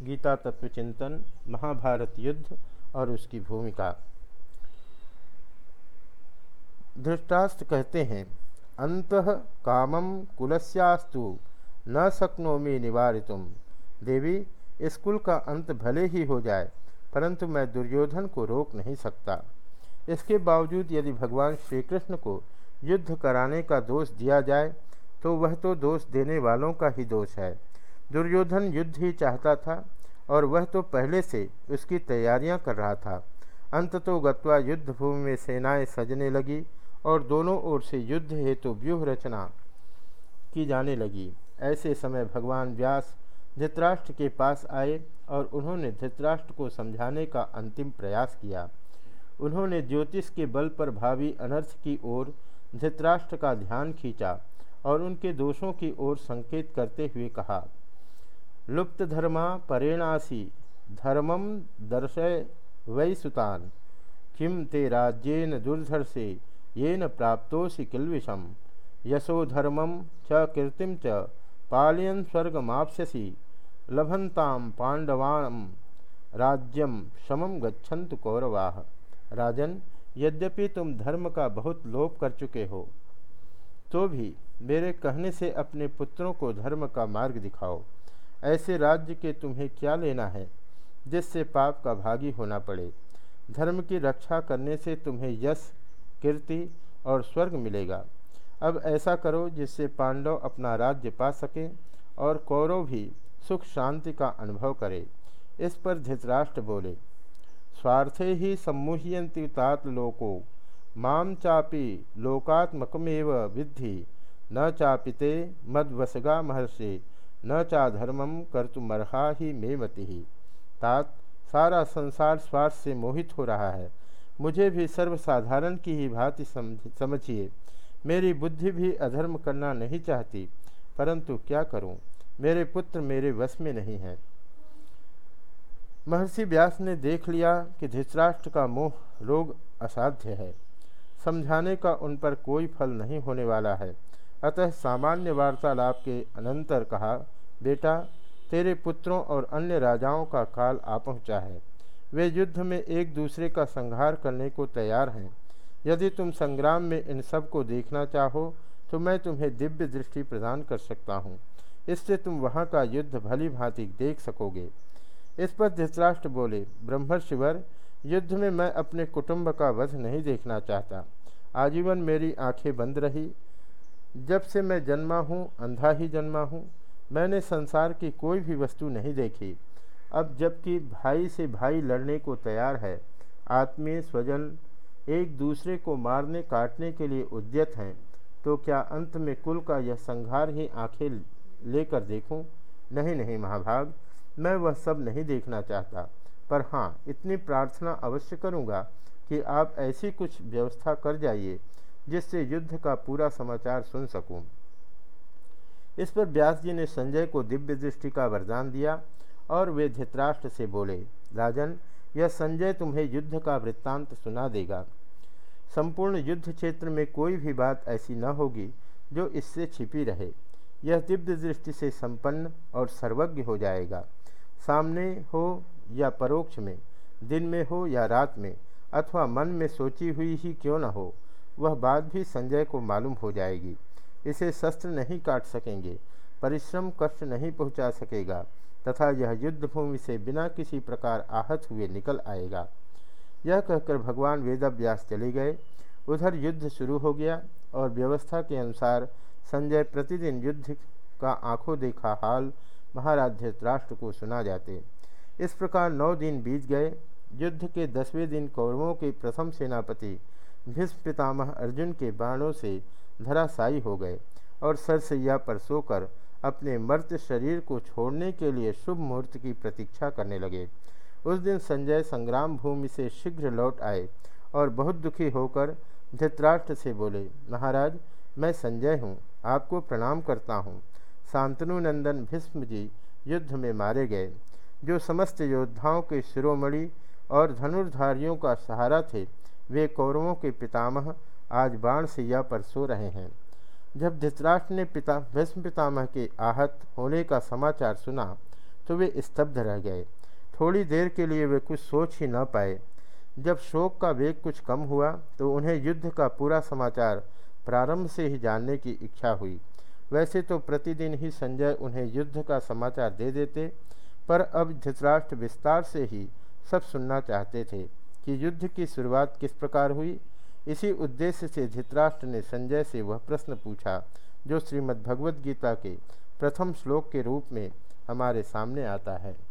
गीता तत्व चिंतन, महाभारत युद्ध और उसकी भूमिका। धृष्टास्त कहते हैं, अंत कामम कुलस्यास्तु, न शक्नोमी निवारितुम देवी, इस कुल का अंत भले ही हो जाए, परंतु मैं दुर्योधन को रोक नहीं सकता। इसके बावजूद यदि भगवान श्री कृष्ण को युद्ध कराने का दोष दिया जाए तो वह तो दोष देने वालों का ही दोष है। दुर्योधन युद्ध ही चाहता था और वह तो पहले से उसकी तैयारियाँ कर रहा था। अंत तो गत्वा युद्ध भूमि में सेनाएँ सजने लगी और दोनों ओर से युद्ध हेतु तो व्यूह रचना की जाने लगी। ऐसे समय भगवान व्यास धृतराष्ट्र के पास आए और उन्होंने धृतराष्ट्र को समझाने का अंतिम प्रयास किया। उन्होंने ज्योतिष के बल पर भावी अनर्थ की ओर धृतराष्ट्र का ध्यान खींचा और उनके दोषों की ओर संकेत करते हुए कहा लुप्त धर्मा परेणासी धर्मम दर्शय वै सुतान। किम ते राज्येन दुर्धर्षे, येन प्राप्तोसि किल्विषम। यशो धर्मम च कीर्तिम च पालयन स्वर्गमाप्स्यसि लभंताम पांडवान राज्यम समम गच्छन्तु कौरवाह राजन, यद्यपि तुम धर्म का बहुत लोप कर चुके हो तो भी मेरे कहने से अपने पुत्रों को धर्म का मार्ग दिखाओ। ऐसे राज्य के तुम्हें क्या लेना है, जिससे पाप का भागी होना पड़े? धर्म की रक्षा करने से तुम्हें यश, कीर्ति और स्वर्ग मिलेगा। अब ऐसा करो जिससे पांडव अपना राज्य पा सकें और कौरव भी सुख शांति का अनुभव करे। इस पर धृतराष्ट्र बोले, स्वार्थे ही सम्मुह्यंति तात लोको माम चापि लोकात्मकमेव विद्धि, न चापिते मद्वसगा महर्षि। न चाधर्मम कर्तुमर्हा ही मे ही तात, सारा संसार स्वार्थ से मोहित हो रहा है। मुझे भी सर्वसाधारण की ही भांति समझिए। मेरी बुद्धि भी अधर्म करना नहीं चाहती, परंतु क्या करूँ? मेरे पुत्र मेरे वश में नहीं है। महर्षि व्यास ने देख लिया कि धृतराष्ट्र का मोह रोग असाध्य है। समझाने का उन पर कोई फल नहीं होने वाला है। अतः सामान्य वार्तालाप के अनंतर कहा, बेटा, तेरे पुत्रों और अन्य राजाओं का काल आ पहुँचा है। वे युद्ध में एक दूसरे का संहार करने को तैयार हैं। यदि तुम संग्राम में इन सबको देखना चाहो तो मैं तुम्हें दिव्य दृष्टि प्रदान कर सकता हूँ। इससे तुम वहाँ का युद्ध भली भांति देख सकोगे। इस पर धृतराष्ट्र बोले ब्रह्मशिवर युद्ध में मैं अपने कुटुंब का वध नहीं देखना चाहता। आजीवन मेरी आँखें बंद रही जब से मैं जन्मा हूँ, अंधा ही जन्मा हूँ, मैंने संसार की कोई भी वस्तु नहीं देखी अब जबकि भाई से भाई लड़ने को तैयार है, आत्मीय स्वजन एक दूसरे को मारने काटने के लिए उद्यत हैं तो क्या अंत में कुल का यह संहार ही आँखें लेकर देखूँ? नहीं नहीं महाभाग, मैं वह सब नहीं देखना चाहता पर हाँ इतनी प्रार्थना अवश्य करूँगा कि आप ऐसी कुछ व्यवस्था कर जाइए जिससे युद्ध का पूरा समाचार सुन सकूँ। इस पर व्यास जी ने संजय को दिव्य दृष्टि का वरदान दिया और वे धृतराष्ट्र से बोले, राजन, यह संजय तुम्हें युद्ध का वृत्तांत सुना देगा। संपूर्ण युद्ध क्षेत्र में कोई भी बात ऐसी न होगी जो इससे छिपी रहे। यह दिव्य दृष्टि से संपन्न और सर्वज्ञ हो जाएगा। सामने हो या परोक्ष में, दिन में हो या रात में, अथवा मन में सोची हुई ही क्यों न हो वह बात भी संजय को मालूम हो जाएगी। इसे शस्त्र नहीं काट सकेंगे, परिश्रम कष्ट नहीं पहुँचा सकेगा, तथा यह युद्ध भूमि से बिना किसी प्रकार आहत हुए निकल आएगा। यह कहकर भगवान वेदव्यास चले गए। उधर युद्ध शुरू हो गया और व्यवस्था के अनुसार संजय प्रतिदिन युद्ध का आँखों देखा हाल महाराध्य राष्ट्र को सुना जाते। इस प्रकार नौ दिन बीत गए। युद्ध के दसवें दिन कौरवों के प्रथम सेनापति भीष्म पितामह अर्जुन के बाणों से धराशायी हो गए और सरसैया पर सोकर अपने मर्त शरीर को छोड़ने के लिए शुभ मुहूर्त की प्रतीक्षा करने लगे। उस दिन संजय संग्राम भूमि से शीघ्र लौट आए और बहुत दुखी होकर धृतराष्ट्र से बोले, महाराज, मैं संजय हूँ, आपको प्रणाम करता हूँ। शांतनु नंदन भीष्म जी युद्ध में मारे गए, जो समस्त योद्धाओं के शिरोमणि और धनुर्धारियों का सहारा थे वे कौरवों के पितामह आज बाण सैया पर सो रहे हैं। जब धृतराष्ट्र ने पिता भीष्म पितामह के आहत होने का समाचार सुना तो वे स्तब्ध रह गए। थोड़ी देर के लिए वे कुछ सोच ही न पाए। जब शोक का वेग कुछ कम हुआ तो उन्हें युद्ध का पूरा समाचार प्रारंभ से ही जानने की इच्छा हुई। वैसे तो प्रतिदिन ही संजय उन्हें युद्ध का समाचार दे देते, पर अब धृतराष्ट्र विस्तार से ही सब सुनना चाहते थे। कि युद्ध की शुरुआत किस प्रकार हुई? इसी उद्देश्य से धृतराष्ट्र ने संजय से वह प्रश्न पूछा, जो श्रीमद्भगवद गीता के प्रथम श्लोक के रूप में हमारे सामने आता है।